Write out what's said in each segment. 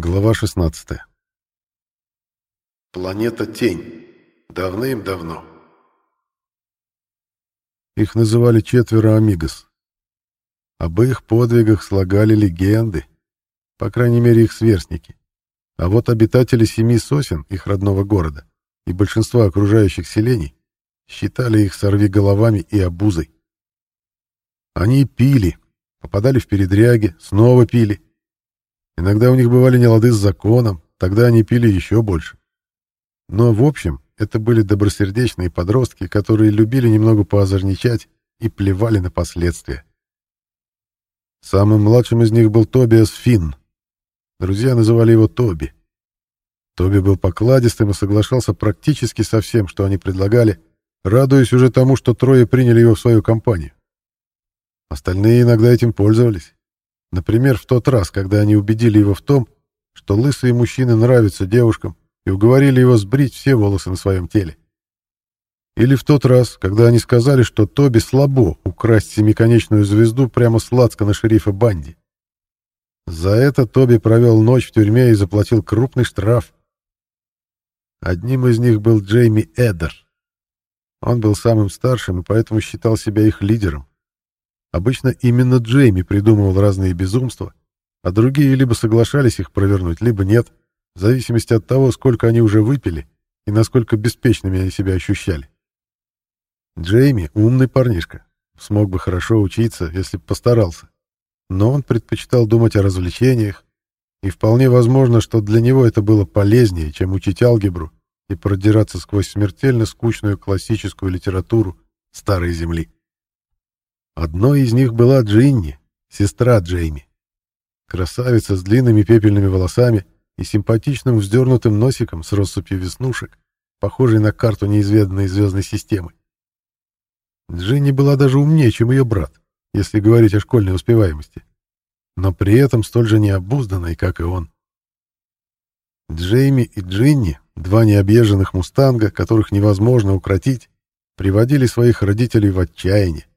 Глава 16. Планета Тень. Давным-давно. Их называли четверо Амигос. Об их подвигах слагали легенды, по крайней мере их сверстники. А вот обитатели семи сосен, их родного города, и большинства окружающих селений считали их сорви головами и обузой. Они пили, попадали в передряги, снова пили. Иногда у них бывали нелады с законом, тогда они пили еще больше. Но, в общем, это были добросердечные подростки, которые любили немного поозорничать и плевали на последствия. Самым младшим из них был Тобиас Финн. Друзья называли его Тоби. Тоби был покладистым и соглашался практически со всем, что они предлагали, радуясь уже тому, что трое приняли его в свою компанию. Остальные иногда этим пользовались. Например, в тот раз, когда они убедили его в том, что лысые мужчины нравятся девушкам, и уговорили его сбрить все волосы на своем теле. Или в тот раз, когда они сказали, что Тоби слабо украсть семиконечную звезду прямо с на шерифа Банди. За это Тоби провел ночь в тюрьме и заплатил крупный штраф. Одним из них был Джейми Эдер. Он был самым старшим и поэтому считал себя их лидером. Обычно именно Джейми придумывал разные безумства, а другие либо соглашались их провернуть, либо нет, в зависимости от того, сколько они уже выпили и насколько беспечными они себя ощущали. Джейми — умный парнишка, смог бы хорошо учиться, если бы постарался, но он предпочитал думать о развлечениях, и вполне возможно, что для него это было полезнее, чем учить алгебру и продираться сквозь смертельно скучную классическую литературу Старой Земли. Одной из них была Джинни, сестра Джейми. Красавица с длинными пепельными волосами и симпатичным вздернутым носиком с россыпью веснушек, похожей на карту неизведанной звездной системы. Джинни была даже умнее, чем ее брат, если говорить о школьной успеваемости, но при этом столь же необузданной, как и он. Джейми и Джинни, два необъезженных мустанга, которых невозможно укротить, приводили своих родителей в отчаяние.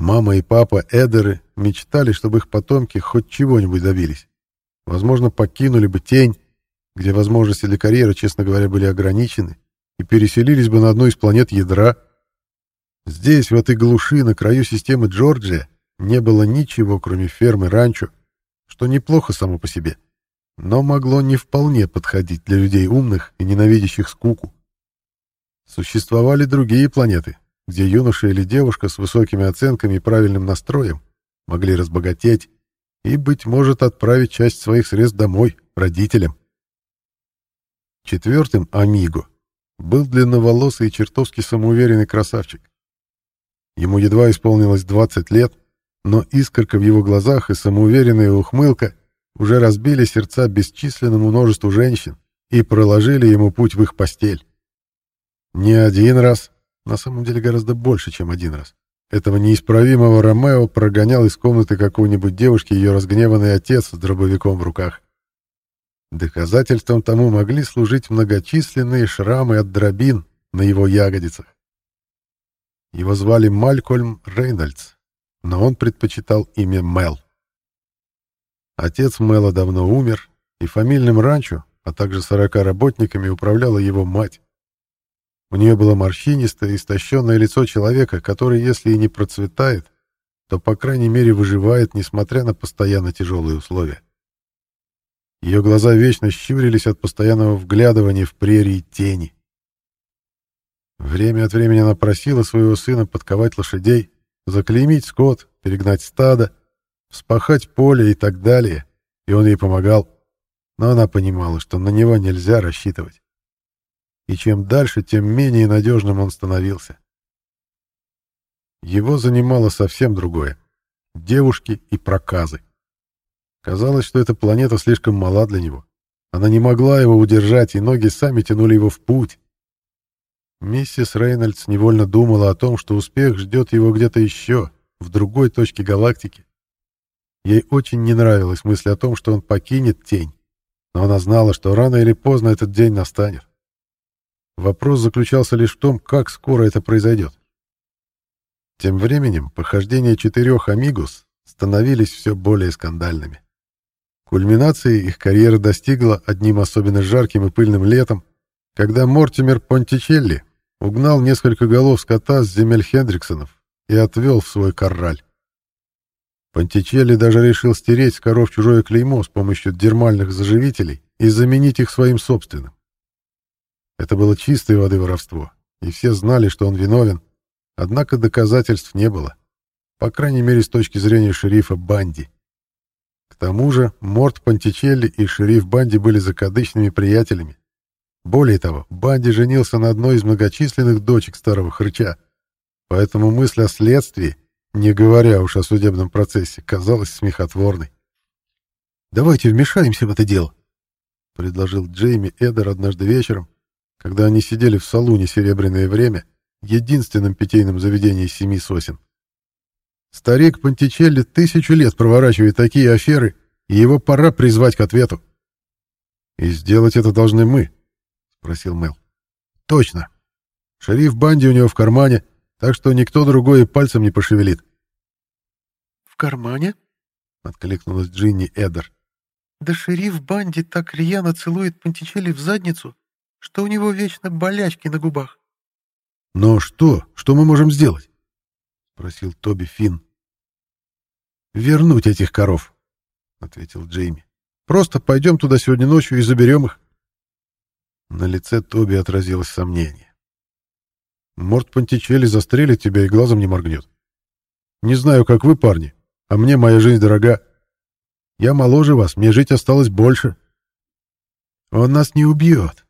Мама и папа Эдеры мечтали, чтобы их потомки хоть чего-нибудь добились. Возможно, покинули бы тень, где возможности для карьеры, честно говоря, были ограничены, и переселились бы на одну из планет ядра. Здесь, в этой глуши, на краю системы Джорджия, не было ничего, кроме фермы ранчо, что неплохо само по себе, но могло не вполне подходить для людей умных и ненавидящих скуку. Существовали другие планеты, где юноша или девушка с высокими оценками и правильным настроем могли разбогатеть и, быть может, отправить часть своих средств домой, родителям. Четвертым Амиго был длинноволосый и чертовски самоуверенный красавчик. Ему едва исполнилось 20 лет, но искорка в его глазах и самоуверенная ухмылка уже разбили сердца бесчисленному множеству женщин и проложили ему путь в их постель. Не один раз, на самом деле гораздо больше, чем один раз. Этого неисправимого Ромео прогонял из комнаты какой-нибудь девушки ее разгневанный отец с дробовиком в руках. Доказательством тому могли служить многочисленные шрамы от дробин на его ягодицах. Его звали Малькольм Рейнольдс, но он предпочитал имя Мел. Отец Мела давно умер, и фамильным ранчо, а также сорока работниками управляла его мать. У нее было морщинистое, истощенное лицо человека, который, если и не процветает, то, по крайней мере, выживает, несмотря на постоянно тяжелые условия. Ее глаза вечно щурились от постоянного вглядывания в прерии тени. Время от времени она просила своего сына подковать лошадей, заклеймить скот, перегнать стадо, вспахать поле и так далее, и он ей помогал, но она понимала, что на него нельзя рассчитывать и чем дальше, тем менее надежным он становился. Его занимало совсем другое — девушки и проказы. Казалось, что эта планета слишком мала для него. Она не могла его удержать, и ноги сами тянули его в путь. Миссис Рейнольдс невольно думала о том, что успех ждет его где-то еще, в другой точке галактики. Ей очень не нравилась мысль о том, что он покинет тень, но она знала, что рано или поздно этот день настанет. Вопрос заключался лишь в том, как скоро это произойдет. Тем временем похождения четырех «Амигус» становились все более скандальными. Кульминацией их карьера достигла одним особенно жарким и пыльным летом, когда Мортимер Понтичелли угнал несколько голов скота с земель Хендриксонов и отвел в свой корраль. Понтичелли даже решил стереть с коров чужое клеймо с помощью дермальных заживителей и заменить их своим собственным. Это было чистой воды воровство, и все знали, что он виновен, однако доказательств не было, по крайней мере с точки зрения шерифа Банди. К тому же Морт Понтичелли и шериф Банди были закадычными приятелями. Более того, Банди женился на одной из многочисленных дочек старого хрыча, поэтому мысль о следствии не говоря уж о судебном процессе, казалось смехотворной. «Давайте вмешаемся в это дело», — предложил Джейми Эдер однажды вечером, когда они сидели в салуне «Серебряное время», единственном питейном заведении семи сосен. Старик Пантичелли тысячу лет проворачивает такие аферы, и его пора призвать к ответу. «И сделать это должны мы», — спросил Мэл. «Точно. Шериф Банди у него в кармане, так что никто другой и пальцем не пошевелит. «В кармане?» — откликнулась Джинни Эдер. «Да шериф Банди так рьяно целует Пантичелли в задницу, что у него вечно болячки на губах». «Но что? Что мы можем сделать?» — спросил Тоби Финн. «Вернуть этих коров», — ответил Джейми. «Просто пойдем туда сегодня ночью и заберем их». На лице Тоби отразилось сомнение. Морт Пантичелли застрелит тебя и глазом не моргнет. Не знаю, как вы, парни, а мне моя жизнь дорога. Я моложе вас, мне жить осталось больше. Он нас не убьет, —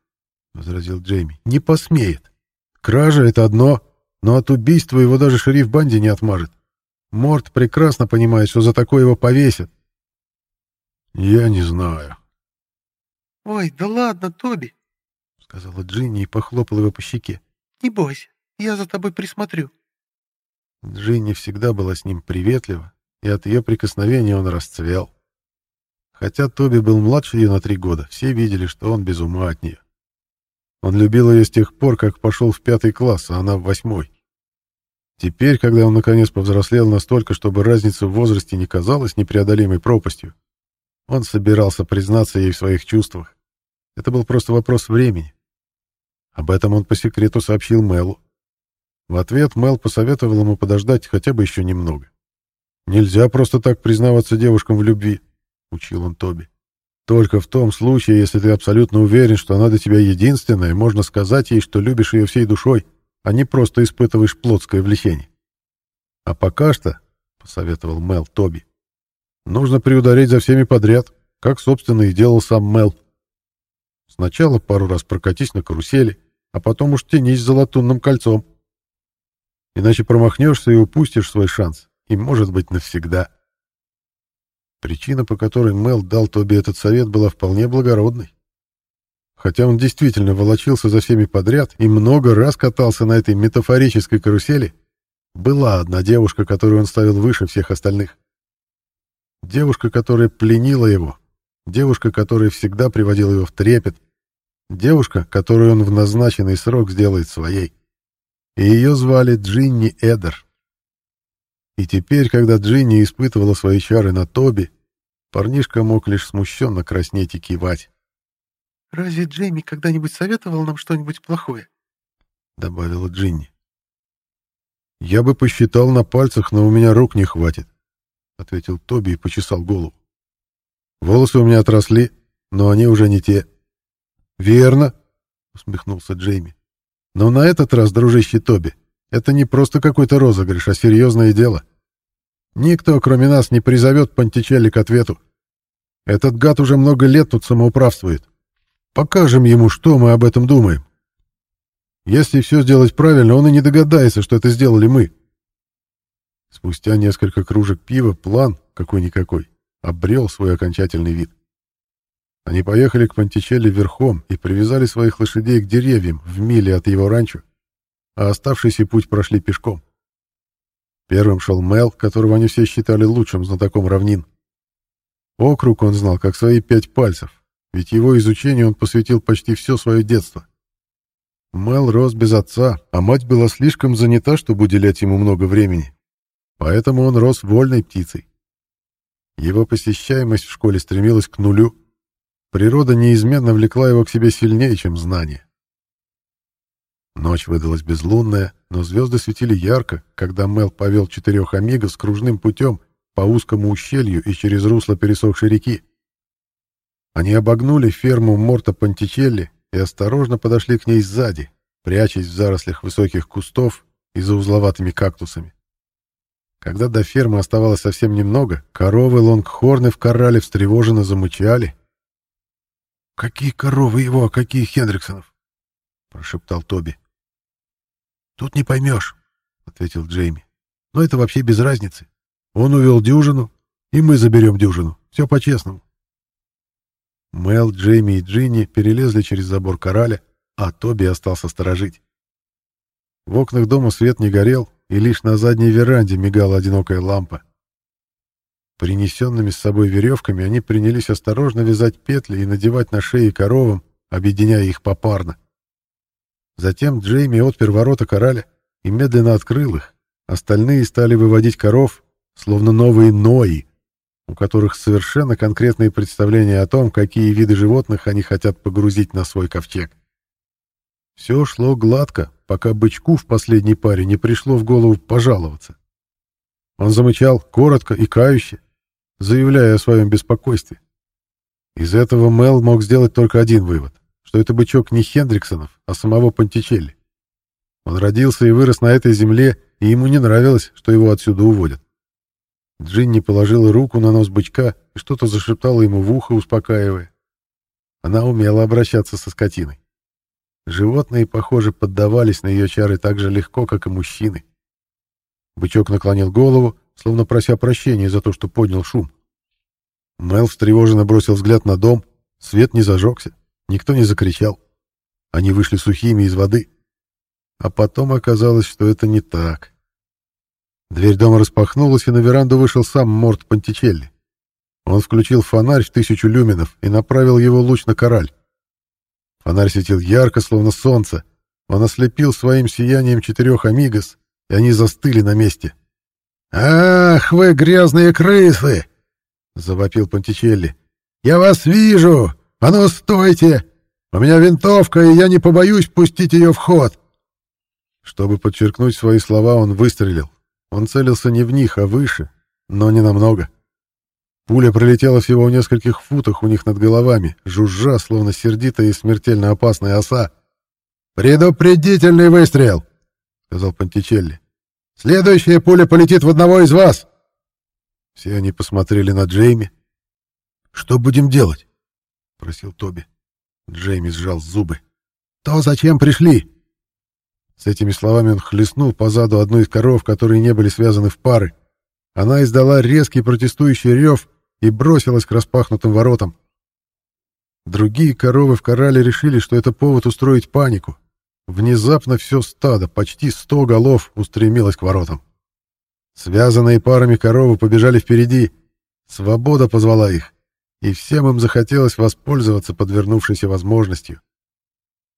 возразил Джейми. Не посмеет. Кража — это одно, но от убийства его даже шериф Банди не отмажет. Морт прекрасно понимает, что за такое его повесят. Я не знаю. «Ой, да ладно, Тоби», — сказала Джинни и похлопала его по щеке. «Не бойся. Я за тобой присмотрю». Джинни всегда была с ним приветлива, и от ее прикосновения он расцвел. Хотя Тоби был младше ее на три года, все видели, что он без ума от нее. Он любил ее с тех пор, как пошел в пятый класс, а она в восьмой. Теперь, когда он наконец повзрослел настолько, чтобы разница в возрасте не казалась непреодолимой пропастью, он собирался признаться ей в своих чувствах. Это был просто вопрос времени. Об этом он по секрету сообщил Мэлу. В ответ Мел посоветовал ему подождать хотя бы еще немного. «Нельзя просто так признаваться девушкам в любви», — учил он Тоби. «Только в том случае, если ты абсолютно уверен, что она для тебя единственная, можно сказать ей, что любишь ее всей душой, а не просто испытываешь плотское влечение. А пока что, — посоветовал Мел Тоби, — нужно приударить за всеми подряд, как, собственно, и делал сам Мел. Сначала пару раз прокатись на карусели, а потом уж тянись за латунным кольцом. Иначе промахнешься и упустишь свой шанс, и, может быть, навсегда. Причина, по которой Мел дал Тоби этот совет, была вполне благородной. Хотя он действительно волочился за всеми подряд и много раз катался на этой метафорической карусели, была одна девушка, которую он ставил выше всех остальных. Девушка, которая пленила его, девушка, которая всегда приводила его в трепет, девушка, которую он в назначенный срок сделает своей и ее звали Джинни Эдер. И теперь, когда Джинни испытывала свои чары на Тоби, парнишка мог лишь смущенно краснеть и кивать. «Разве Джейми когда-нибудь советовал нам что-нибудь плохое?» — добавила Джинни. «Я бы посчитал на пальцах, но у меня рук не хватит», — ответил Тоби и почесал голову. «Волосы у меня отросли, но они уже не те». «Верно», — усмехнулся Джейми. Но на этот раз, дружище Тоби, это не просто какой-то розыгрыш, а серьезное дело. Никто, кроме нас, не призовет Пантичелли к ответу. Этот гад уже много лет тут самоуправствует. Покажем ему, что мы об этом думаем. Если все сделать правильно, он и не догадается, что это сделали мы. Спустя несколько кружек пива план, какой-никакой, обрел свой окончательный вид. Они поехали к Пантичелли верхом и привязали своих лошадей к деревьям в миле от его ранчо, а оставшийся путь прошли пешком. Первым шел Мел, которого они все считали лучшим знатоком равнин. Округ он знал как свои пять пальцев, ведь его изучению он посвятил почти все свое детство. Мел рос без отца, а мать была слишком занята, чтобы уделять ему много времени. Поэтому он рос вольной птицей. Его посещаемость в школе стремилась к нулю. Природа неизменно влекла его к себе сильнее, чем знание. Ночь выдалась безлунная, но звезды светили ярко, когда Мел повел четырех амигов с кружным путем по узкому ущелью и через русло пересохшей реки. Они обогнули ферму Морта Пантичелли и осторожно подошли к ней сзади, прячась в зарослях высоких кустов и за узловатыми кактусами. Когда до фермы оставалось совсем немного, коровы Лонгхорны в корале встревоженно замычали. «Какие коровы его, а какие Хендриксонов?» — прошептал Тоби. «Тут не поймешь», — ответил Джейми. «Но это вообще без разницы. Он увел дюжину, и мы заберем дюжину. Все по-честному». Мел, Джейми и Джинни перелезли через забор кораля, а Тоби остался сторожить. В окнах дома свет не горел, и лишь на задней веранде мигала одинокая лампа. Принесенными с собой веревками они принялись осторожно вязать петли и надевать на шеи коровам, объединяя их попарно. Затем Джейми отпер ворота кораля и медленно открыл их. Остальные стали выводить коров, словно новые нои, у которых совершенно конкретные представления о том, какие виды животных они хотят погрузить на свой ковчег. Все шло гладко, пока бычку в последней паре не пришло в голову пожаловаться. Он замычал коротко и кающе, заявляя о своем беспокойстве. Из этого Мел мог сделать только один вывод, что это бычок не Хендриксонов, а самого Пантичелли. Он родился и вырос на этой земле, и ему не нравилось, что его отсюда уводят. Джинни положила руку на нос бычка и что-то зашептала ему в ухо, успокаивая. Она умела обращаться со скотиной. Животные, похоже, поддавались на ее чары так же легко, как и мужчины. Бычок наклонил голову, словно прося прощения за то, что поднял шум. Мел встревоженно бросил взгляд на дом, свет не зажегся, никто не закричал. Они вышли сухими из воды. А потом оказалось, что это не так. Дверь дома распахнулась, и на веранду вышел сам Морт Пантичелли. Он включил фонарь в тысячу люминов и направил его луч на кораль. Фонарь светил ярко, словно солнце. Он ослепил своим сиянием четырех амигос, и они застыли на месте. «Ах, вы грязные крысы!» — завопил Пантичелли. «Я вас вижу! А ну, стойте! У меня винтовка, и я не побоюсь пустить ее в ход!» Чтобы подчеркнуть свои слова, он выстрелил. Он целился не в них, а выше, но не намного. Пуля пролетела всего в нескольких футах у них над головами, жужжа, словно сердитая и смертельно опасная оса. «Предупредительный выстрел!» — сказал Пантичелли. «Следующая пуля полетит в одного из вас!» Все они посмотрели на Джейми. «Что будем делать?» — просил Тоби. Джейми сжал зубы. «То, зачем пришли?» С этими словами он хлестнул по заду одну из коров, которые не были связаны в пары. Она издала резкий протестующий рев и бросилась к распахнутым воротам. Другие коровы в корале решили, что это повод устроить панику. Внезапно все стадо, почти сто голов, устремилось к воротам. Связанные парами коровы побежали впереди. Свобода позвала их, и всем им захотелось воспользоваться подвернувшейся возможностью.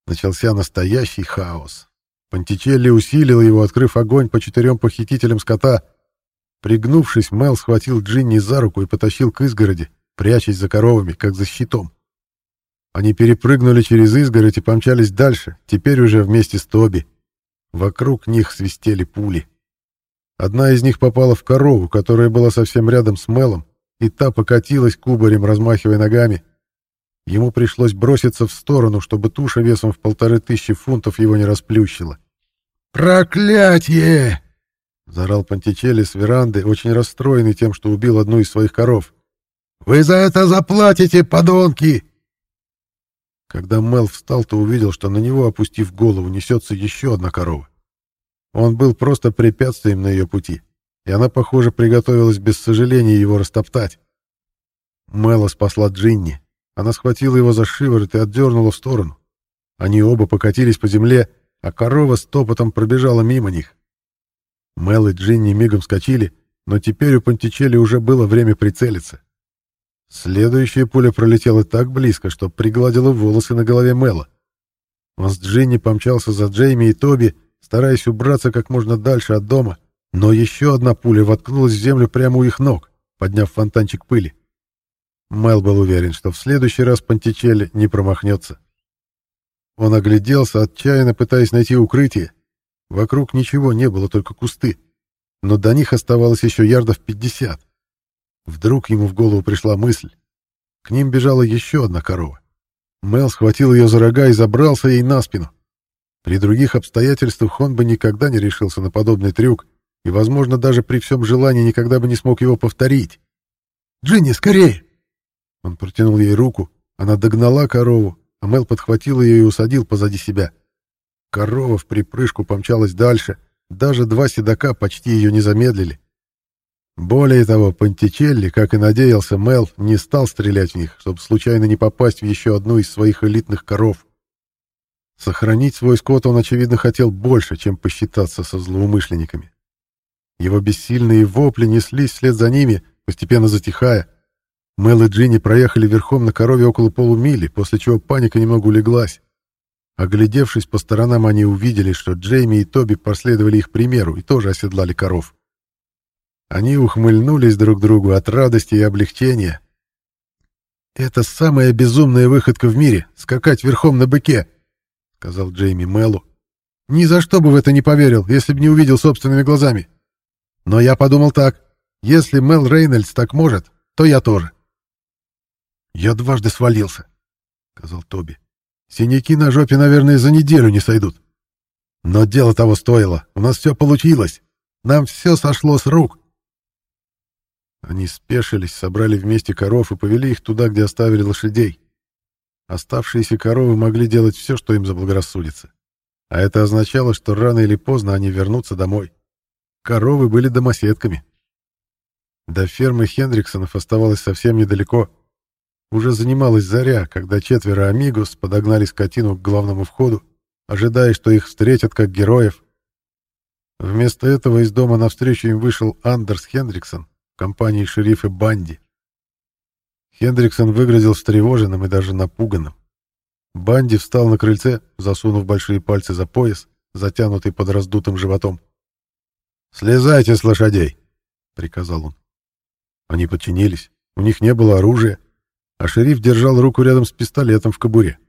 Начался настоящий хаос. Пантичелли усилил его, открыв огонь по четырем похитителям скота — Пригнувшись, Мел схватил Джинни за руку и потащил к изгороди, прячась за коровами, как за щитом. Они перепрыгнули через изгородь и помчались дальше, теперь уже вместе с Тоби. Вокруг них свистели пули. Одна из них попала в корову, которая была совсем рядом с Мелом, и та покатилась кубарем, размахивая ногами. Ему пришлось броситься в сторону, чтобы туша весом в полторы тысячи фунтов его не расплющила. «Проклятье!» — заорал Пантичелли с веранды, очень расстроенный тем, что убил одну из своих коров. «Вы за это заплатите, подонки!» Когда Мел встал, то увидел, что на него, опустив голову, несется еще одна корова. Он был просто препятствием на ее пути, и она, похоже, приготовилась без сожаления его растоптать. Мэла спасла Джинни. Она схватила его за шиворот и отдернула в сторону. Они оба покатились по земле, а корова с топотом пробежала мимо них. Мел и Джинни мигом скочили, но теперь у Пантичелли уже было время прицелиться. Следующая пуля пролетела так близко, что пригладила волосы на голове Мела. Он с Джинни помчался за Джейми и Тоби, стараясь убраться как можно дальше от дома, но еще одна пуля воткнулась в землю прямо у их ног, подняв фонтанчик пыли. Мэл был уверен, что в следующий раз Пантичелли не промахнется. Он огляделся, отчаянно пытаясь найти укрытие. Вокруг ничего не было, только кусты. Но до них оставалось еще ярдов пятьдесят. Вдруг ему в голову пришла мысль. К ним бежала еще одна корова. Мел схватил ее за рога и забрался ей на спину. При других обстоятельствах он бы никогда не решился на подобный трюк, и, возможно, даже при всем желании никогда бы не смог его повторить. «Джинни, скорее!» Он протянул ей руку, она догнала корову, а Мел подхватил ее и усадил позади себя. Корова в припрыжку помчалась дальше, даже два седока почти ее не замедлили. Более того, Пантичелли, как и надеялся Мел, не стал стрелять в них, чтобы случайно не попасть в еще одну из своих элитных коров. Сохранить свой скот он, очевидно, хотел больше, чем посчитаться со злоумышленниками. Его бессильные вопли неслись вслед за ними, постепенно затихая. Мел и Джинни проехали верхом на корове около полумили, после чего паника немного улеглась. Оглядевшись по сторонам, они увидели, что Джейми и Тоби последовали их примеру и тоже оседлали коров. Они ухмыльнулись друг другу от радости и облегчения. «Это самая безумная выходка в мире — скакать верхом на быке», — сказал Джейми Мелу. «Ни за что бы в это не поверил, если бы не увидел собственными глазами. Но я подумал так. Если Мел Рейнольдс так может, то я тоже». «Я дважды свалился», — сказал Тоби. «Синяки на жопе, наверное, за неделю не сойдут. Но дело того стоило. У нас все получилось. Нам все сошло с рук». Они спешились, собрали вместе коров и повели их туда, где оставили лошадей. Оставшиеся коровы могли делать все, что им заблагорассудится. А это означало, что рано или поздно они вернутся домой. Коровы были домоседками. До фермы Хендриксонов оставалось совсем недалеко — уже занималась заря, когда четверо амигос подогнали скотину к главному входу, ожидая, что их встретят как героев. Вместо этого из дома навстречу им вышел Андерс Хендриксон в компании шерифа Банди. Хендриксон выглядел встревоженным и даже напуганным. Банди встал на крыльце, засунув большие пальцы за пояс, затянутый под раздутым животом. «Слезайте с лошадей!» — приказал он. Они подчинились. У них не было оружия, а шериф держал руку рядом с пистолетом в кобуре.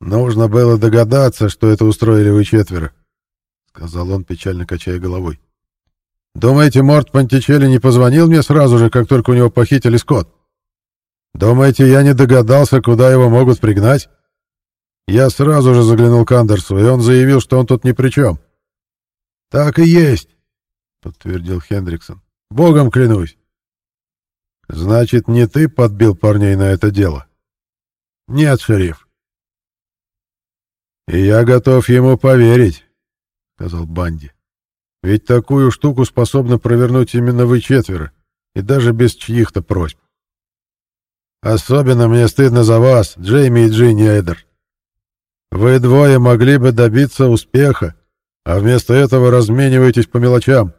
«Нужно было догадаться, что это устроили вы четверо», — сказал он, печально качая головой. «Думаете, Морт Пантичелли не позвонил мне сразу же, как только у него похитили скот? Думаете, я не догадался, куда его могут пригнать? Я сразу же заглянул к Андерсу, и он заявил, что он тут ни при чем». «Так и есть», — подтвердил Хендриксон. «Богом клянусь. Значит, не ты подбил парней на это дело? Нет, шериф. И я готов ему поверить, сказал Банди. Ведь такую штуку способны провернуть именно вы четверо, и даже без чьих-то просьб. Особенно мне стыдно за вас, Джейми и Джинни Эйдер. Вы двое могли бы добиться успеха, а вместо этого размениваетесь по мелочам.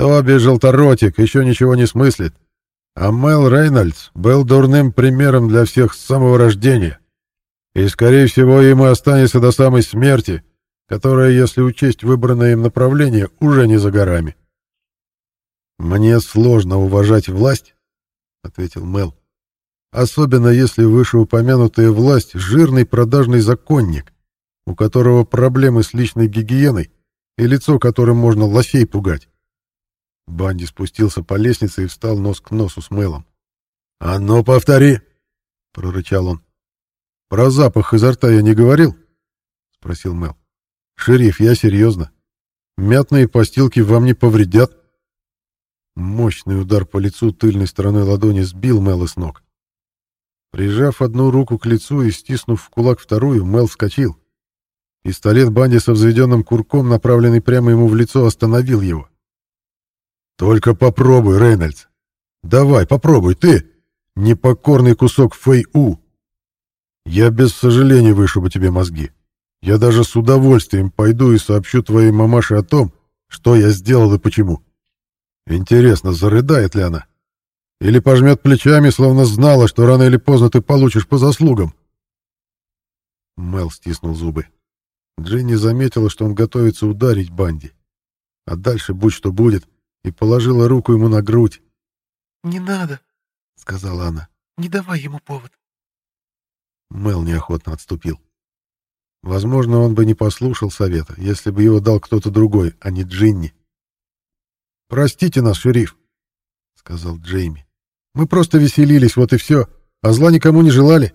Тоби Желторотик еще ничего не смыслит, а Мел Рейнольдс был дурным примером для всех с самого рождения. И, скорее всего, ему останется до самой смерти, которая, если учесть выбранное им направление, уже не за горами. «Мне сложно уважать власть», — ответил Мел. «Особенно если вышеупомянутая власть — жирный продажный законник, у которого проблемы с личной гигиеной и лицо которым можно лосей пугать. Банди спустился по лестнице и встал нос к носу с Мэлом. «А ну, повтори!» — прорычал он. «Про запах изо рта я не говорил?» — спросил Мэл. «Шериф, я серьезно. Мятные постилки вам не повредят». Мощный удар по лицу тыльной стороной ладони сбил Мэла с ног. Прижав одну руку к лицу и стиснув в кулак вторую, Мэл вскочил. Пистолет Банди со взведенным курком, направленный прямо ему в лицо, остановил его. Только попробуй, Рейнольдс. Давай, попробуй, ты, непокорный кусок Фэй-У. Я без сожаления вышибу тебе мозги. Я даже с удовольствием пойду и сообщу твоей мамаше о том, что я сделал и почему. Интересно, зарыдает ли она? Или пожмет плечами, словно знала, что рано или поздно ты получишь по заслугам? Мел стиснул зубы. Джинни заметила, что он готовится ударить Банди. А дальше, будь что будет, и положила руку ему на грудь. «Не надо», — сказала она. «Не давай ему повод». Мел неохотно отступил. Возможно, он бы не послушал совета, если бы его дал кто-то другой, а не Джинни. «Простите нас, шериф», — сказал Джейми. «Мы просто веселились, вот и все, а зла никому не желали.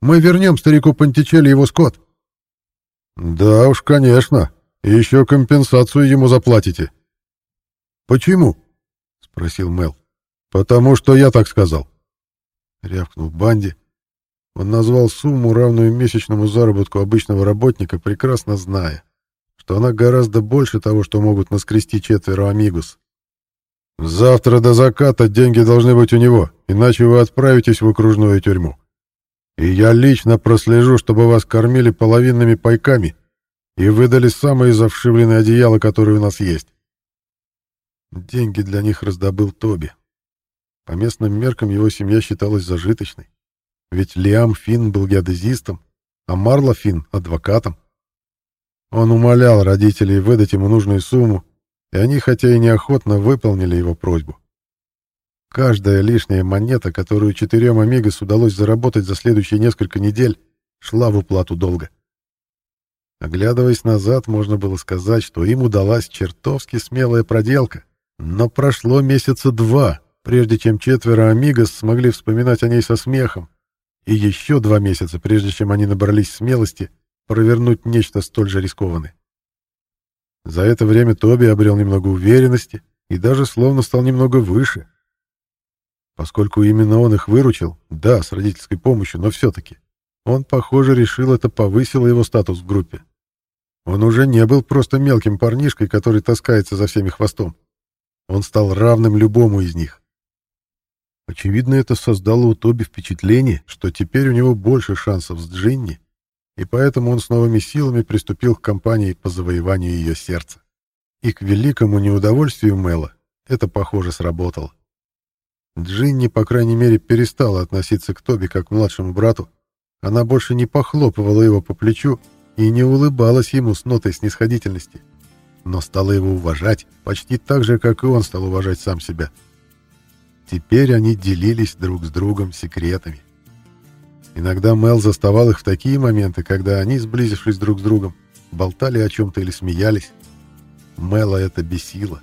Мы вернем старику Пантичелли его скот». «Да уж, конечно. И еще компенсацию ему заплатите». «Почему?» — спросил Мел. «Потому что я так сказал», — рявкнул Банди. Он назвал сумму, равную месячному заработку обычного работника, прекрасно зная, что она гораздо больше того, что могут наскрести четверо амигус. «Завтра до заката деньги должны быть у него, иначе вы отправитесь в окружную тюрьму. И я лично прослежу, чтобы вас кормили половинными пайками и выдали самые завшивленные одеяла, которые у нас есть». Деньги для них раздобыл Тоби. По местным меркам его семья считалась зажиточной. Ведь Лиам Финн был геодезистом, а Марла Финн — адвокатом. Он умолял родителей выдать ему нужную сумму, и они, хотя и неохотно, выполнили его просьбу. Каждая лишняя монета, которую четырем Амигос удалось заработать за следующие несколько недель, шла в уплату долга. Оглядываясь назад, можно было сказать, что им удалась чертовски смелая проделка. Но прошло месяца два, прежде чем четверо Амигос смогли вспоминать о ней со смехом, и еще два месяца, прежде чем они набрались смелости провернуть нечто столь же рискованное. За это время Тоби обрел немного уверенности и даже словно стал немного выше. Поскольку именно он их выручил, да, с родительской помощью, но все-таки, он, похоже, решил, это повысило его статус в группе. Он уже не был просто мелким парнишкой, который таскается за всеми хвостом. Он стал равным любому из них. Очевидно, это создало у Тоби впечатление, что теперь у него больше шансов с Джинни, и поэтому он с новыми силами приступил к кампании по завоеванию ее сердца. И к великому неудовольствию Мэла это, похоже, сработало. Джинни, по крайней мере, перестала относиться к Тоби как к младшему брату. Она больше не похлопывала его по плечу и не улыбалась ему с нотой снисходительности, но стала его уважать почти так же, как и он стал уважать сам себя. — Теперь они делились друг с другом секретами. Иногда Мел заставал их в такие моменты, когда они, сблизившись друг с другом, болтали о чем-то или смеялись. Мела это бесило.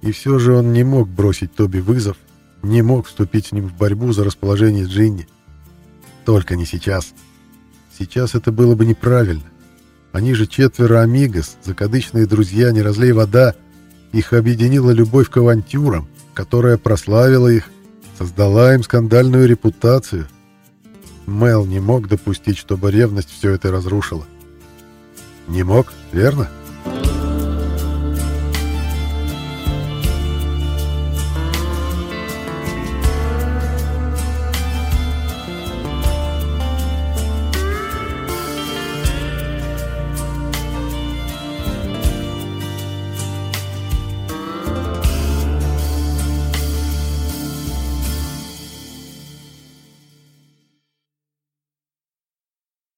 И все же он не мог бросить Тоби вызов, не мог вступить с ним в борьбу за расположение Джинни. Только не сейчас. Сейчас это было бы неправильно. Они же четверо амигос, закадычные друзья, не разлей вода. Их объединила любовь к авантюрам, которая прославила их, создала им скандальную репутацию. Мел не мог допустить, чтобы ревность все это разрушила. Не мог, верно? —